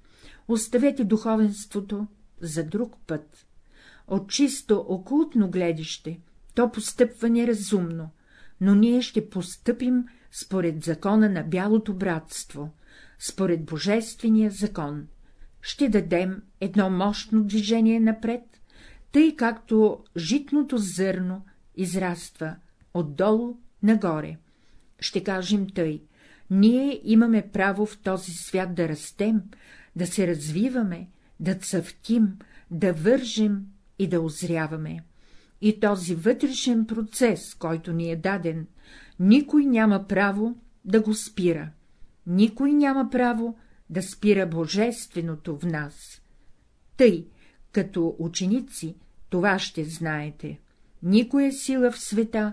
Оставете духовенството за друг път. От чисто окултно гледище то постъпва неразумно, но ние ще постъпим според закона на бялото братство, според божествения закон. Ще дадем едно мощно движение напред, тъй както житното зърно израства отдолу нагоре. Ще кажем тъй, ние имаме право в този свят да растем, да се развиваме, да цъфтим, да вържем и да озряваме. И този вътрешен процес, който ни е даден, никой няма право да го спира. Никой няма право да спира божественото в нас. Тъй, като ученици, това ще знаете. Никоя сила в света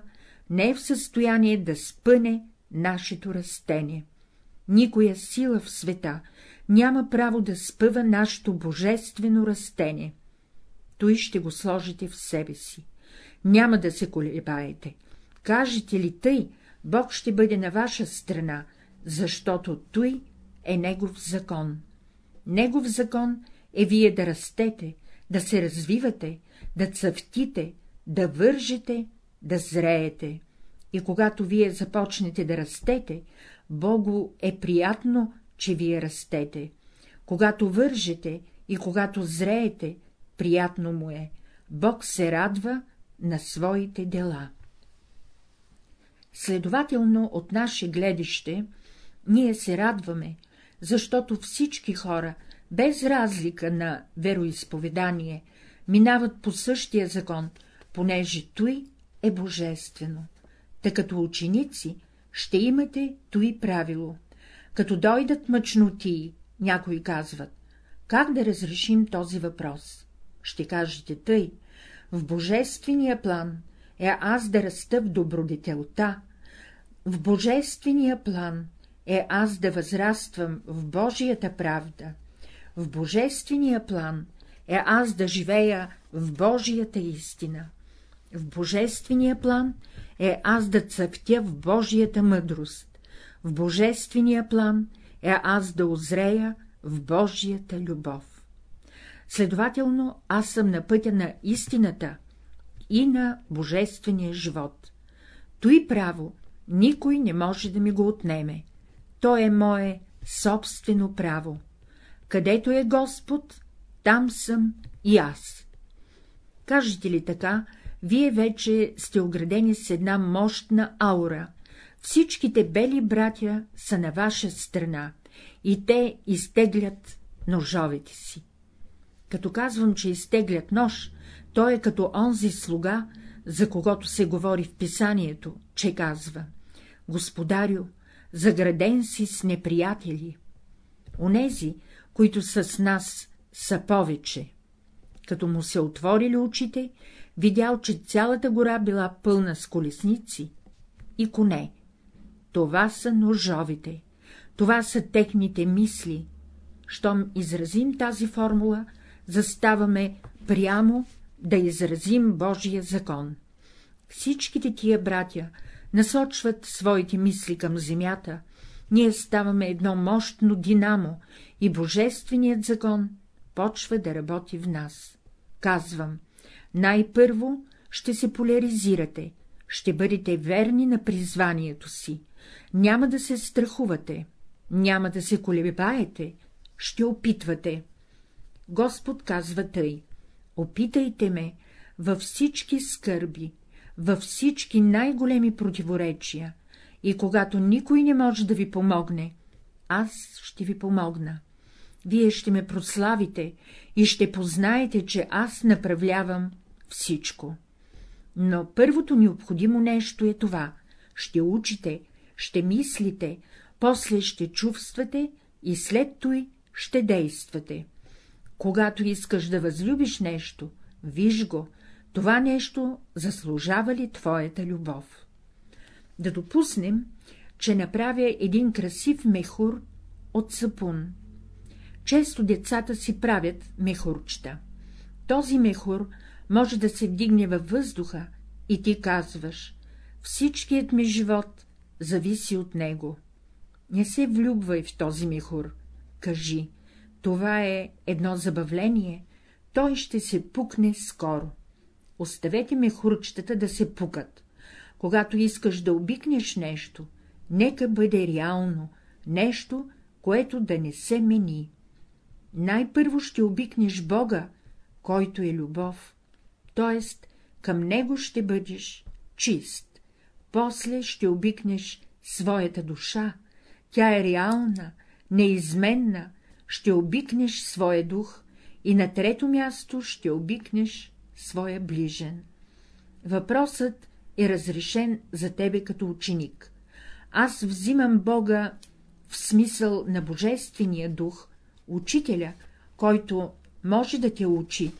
не е в състояние да спъне нашето растение. Никоя сила в света няма право да спъва нашето божествено растение. Той ще го сложите в себе си. Няма да се колебаете. Кажете ли тъй, Бог ще бъде на ваша страна, защото той е Негов закон. Негов закон е вие да растете, да се развивате, да цъфтите, да вържете, да зреете. И когато вие започнете да растете, Богу е приятно, че вие растете. Когато вържете и когато зреете, приятно му е. Бог се радва на своите дела. Следователно, от наше гледище, ние се радваме, защото всички хора, без разлика на вероисповедание, минават по същия закон, понеже той е божествено. Та като ученици ще имате той правило. Като дойдат мъчноти, някои казват, как да разрешим този въпрос? Ще кажете тъй, в божествения план е аз да раста добродетелта, в божествения план е аз да възраствам в Божията правда, в божествения план е аз да живея в Божията истина. В божествения план е аз да цъфтя в Божията мъдрост, в божествения план е аз да озрея в Божията любов. Следователно, аз съм на пътя на истината и на божествения живот. Той право никой не може да ми го отнеме. То е мое собствено право. Където е Господ, там съм и аз. Кажете ли така, вие вече сте оградени с една мощна аура. Всичките бели братя са на ваша страна и те изтеглят ножовете си. Като казвам, че изтеглят нож, той е като онзи слуга, за когото се говори в писанието, че казва — Господарю, заграден си с неприятели. Онези, които са с нас, са повече. Като му се отворили очите, видял, че цялата гора била пълна с колесници и коне. Това са ножовите, това са техните мисли. Щом изразим тази формула, заставаме прямо да изразим Божия закон. Всичките тия братя насочват своите мисли към земята, ние ставаме едно мощно динамо и Божественият закон почва да работи в нас. Казвам, най-първо ще се поляризирате, ще бъдете верни на призванието си, няма да се страхувате, няма да се колебаете, ще опитвате. Господ казва тъй — опитайте ме във всички скърби, във всички най-големи противоречия, и когато никой не може да ви помогне, аз ще ви помогна. Вие ще ме прославите и ще познаете, че аз направлявам всичко. Но първото необходимо нещо е това — ще учите, ще мислите, после ще чувствате и след той ще действате. Когато искаш да възлюбиш нещо, виж го, това нещо заслужава ли твоята любов. Да допуснем, че направя един красив мехур от сапун. Често децата си правят мехурчета. Този мехур може да се вдигне във въздуха и ти казваш — всичкият ми живот зависи от него. Не се влюбвай в този мехур. Кажи, това е едно забавление, той ще се пукне скоро. Оставете мехурчетата да се пукат. Когато искаш да обикнеш нещо, нека бъде реално, нещо, което да не се мени. Най-първо ще обикнеш Бога, който е любов, т.е. към Него ще бъдеш чист, после ще обикнеш своята душа, тя е реална, неизменна, ще обикнеш своя дух и на трето място ще обикнеш своя ближен. Въпросът е разрешен за тебе като ученик. Аз взимам Бога в смисъл на Божествения дух, учителя, който може да те учи,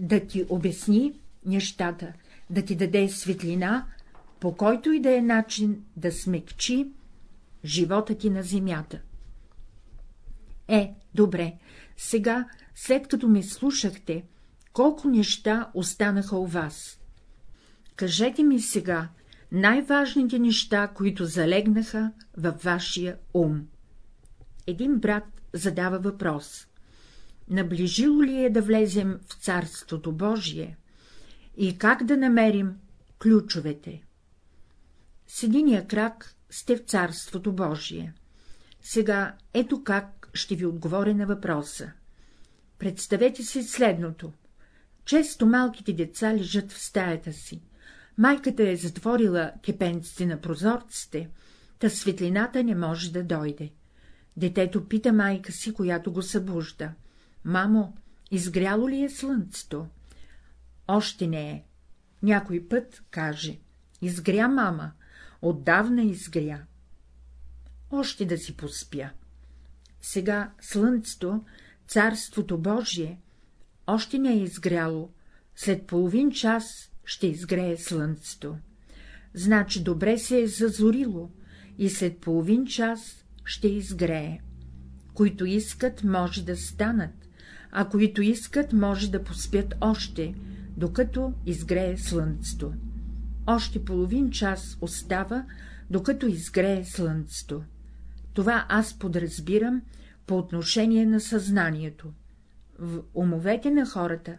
да ти обясни нещата, да ти даде светлина, по който и да е начин да смекчи живота ти на земята. Е, добре, сега, след като ме слушахте, колко неща останаха у вас? Кажете ми сега най-важните неща, които залегнаха във вашия ум. Един брат задава въпрос. Наближило ли е да влезем в Царството Божие и как да намерим ключовете? С единия крак сте в Царството Божие. Сега ето как ще ви отговоря на въпроса. Представете си следното. Често малките деца лежат в стаята си. Майката е затворила кепенците на прозорците, та светлината не може да дойде. Детето пита майка си, която го събужда. Мамо, изгряло ли е слънцето? Още не е. Някой път каже. Изгря, мама, отдавна изгря. Още да си поспя. Сега слънцето, царството Божие, още не е изгряло, след половин час ще изгрее слънцето. Значи добре се е зазорило и след половин час ще изгрее. Които искат, може да станат, а които искат, може да поспят още, докато изгрее слънцето. Още половин час остава, докато изгрее слънцето. Това аз подразбирам по отношение на съзнанието. В умовете на хората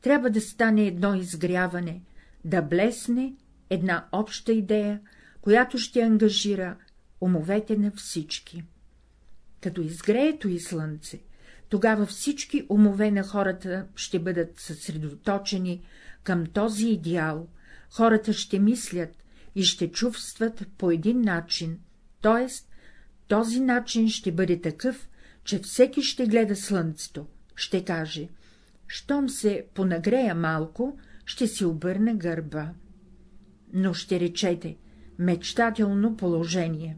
трябва да стане едно изгряване, да блесне една обща идея, която ще ангажира умовете на всички. Като изгреето и слънце, тогава всички умове на хората ще бъдат съсредоточени към този идеал, хората ще мислят и ще чувстват по един начин, т.е. този начин ще бъде такъв, че всеки ще гледа слънцето, ще каже, щом се понагрея малко, ще си обърне гърба. Но ще речете, мечтателно положение.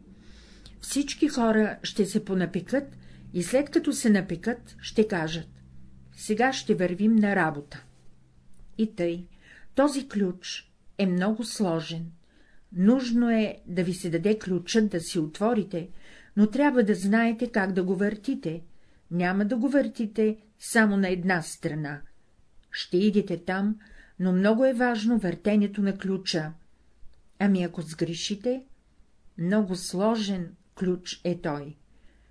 Всички хора ще се понапекат и след като се напекат, ще кажат — сега ще вървим на работа. И тъй, този ключ е много сложен. Нужно е да ви се даде ключът да си отворите, но трябва да знаете как да го въртите. Няма да го въртите само на една страна. Ще идете там, но много е важно въртенето на ключа. Ами ако сгрешите, много сложен ключ е той.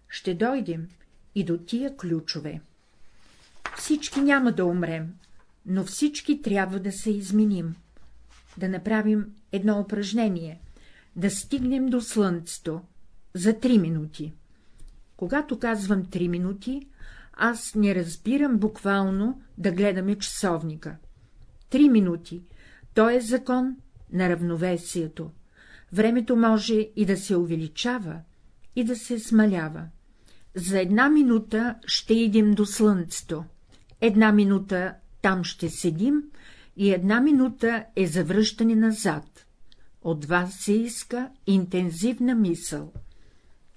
Ще дойдем и до тия ключове. Всички няма да умрем, но всички трябва да се изменим. Да направим едно упражнение, да стигнем до слънцето за три минути. Когато казвам три минути, аз не разбирам буквално да гледаме часовника. Три минути — то е закон на равновесието. Времето може и да се увеличава, и да се смалява. За една минута ще идем до слънцето, една минута там ще седим и една минута е завръщане назад. От вас се иска интензивна мисъл.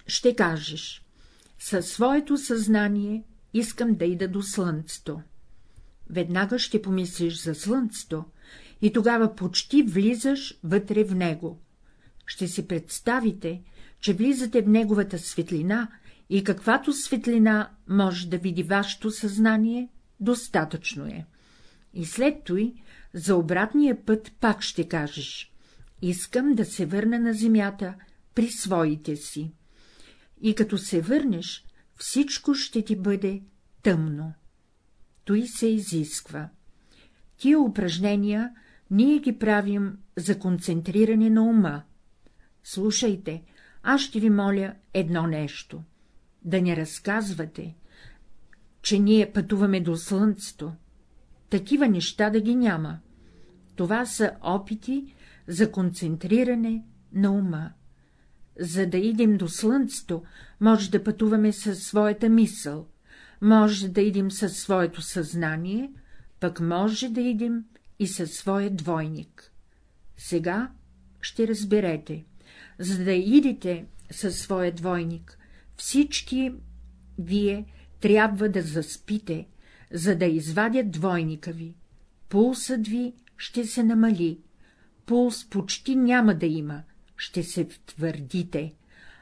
Ще кажеш, със своето съзнание искам да ида до слънцето. Веднага ще помислиш за слънцето и тогава почти влизаш вътре в него. Ще си представите, че влизате в неговата светлина и каквато светлина може да види вашето съзнание, достатъчно е. И след той, за обратния път пак ще кажеш — искам да се върна на земята при своите си. И като се върнеш, всичко ще ти бъде тъмно. Той се изисква. Тия упражнения ние ги правим за концентриране на ума. Слушайте, аз ще ви моля едно нещо — да не разказвате, че ние пътуваме до слънцето. Такива неща да ги няма. Това са опити за концентриране на ума. За да идем до слънцето, може да пътуваме със своята мисъл, може да идем със своето съзнание, пък може да идем и със своя двойник. Сега ще разберете за да идете със своя двойник, всички вие трябва да заспите, за да извадят двойника ви. Пулсът ви ще се намали, пулс почти няма да има, ще се втвърдите.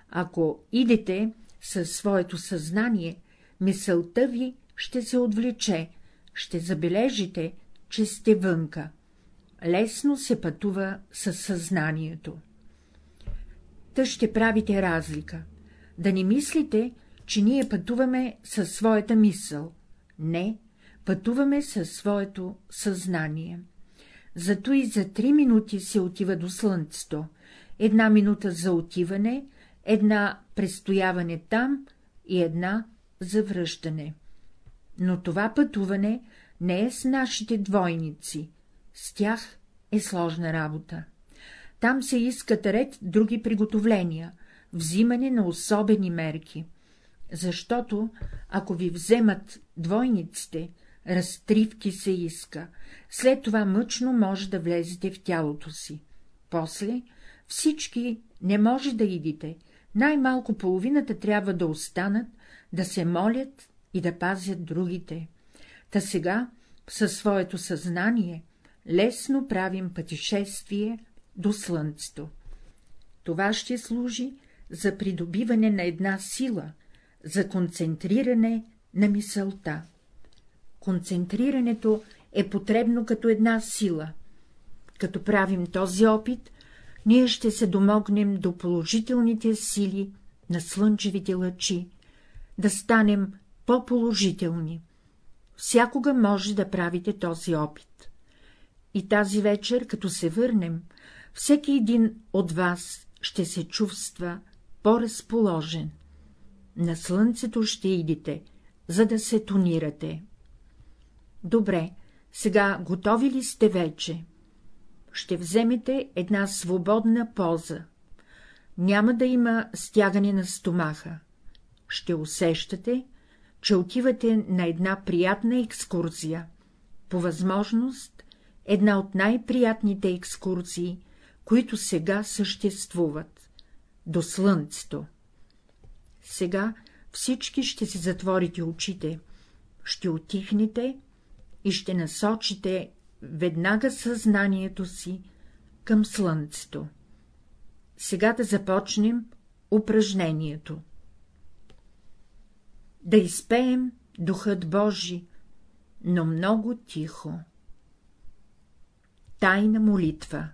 Ако идете със своето съзнание, мисълта ви ще се отвлече, ще забележите, че сте вънка. Лесно се пътува със съзнанието тъж ще правите разлика. Да не мислите, че ние пътуваме със своята мисъл. Не, пътуваме със своето съзнание. Зато и за три минути се отива до слънцето, една минута за отиване, една престояване там и една за връщане. Но това пътуване не е с нашите двойници, с тях е сложна работа. Там се искат ред други приготовления, взимане на особени мерки, защото, ако ви вземат двойниците, разтривки се иска, след това мъчно може да влезете в тялото си. После всички не може да идите, най-малко половината трябва да останат, да се молят и да пазят другите. Та сега, със своето съзнание, лесно правим пътешествие до слънцето. Това ще служи за придобиване на една сила, за концентриране на мисълта. Концентрирането е потребно като една сила. Като правим този опит, ние ще се домогнем до положителните сили на слънчевите лъчи, да станем по-положителни. Всякога може да правите този опит. И тази вечер, като се върнем, всеки един от вас ще се чувства по-разположен. На слънцето ще идите, за да се тонирате. Добре, сега готови ли сте вече? Ще вземете една свободна поза. Няма да има стягане на стомаха. Ще усещате, че отивате на една приятна екскурзия, по възможност една от най-приятните екскурзии, които сега съществуват — до слънцето. Сега всички ще си затворите очите, ще отихнете и ще насочите веднага съзнанието си към слънцето. Сега да започнем упражнението. Да изпеем Духът Божи, но много тихо. Тайна молитва